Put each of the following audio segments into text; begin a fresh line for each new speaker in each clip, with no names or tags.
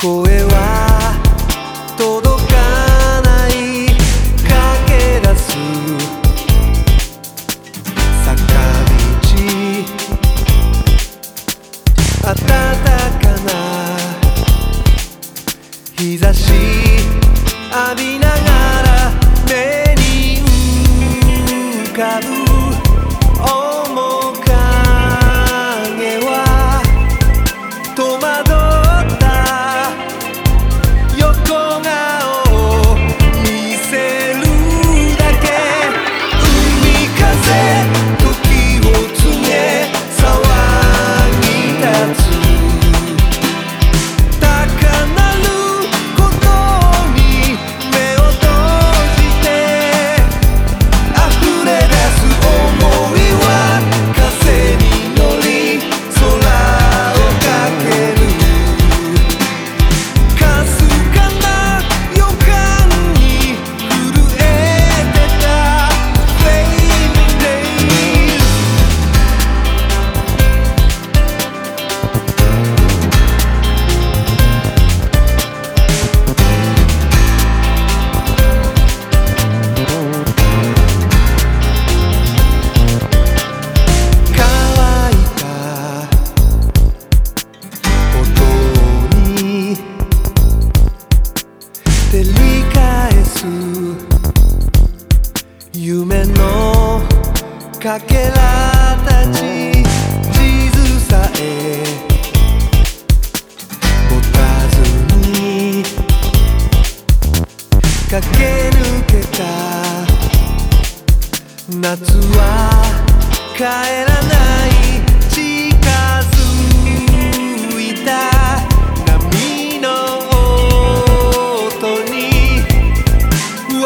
声は届かない駆け出す。坂道暖かな日差し浴びながら夢のかけらたち地図さえ持たずに駆け抜けた夏は帰らない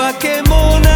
Pokémon.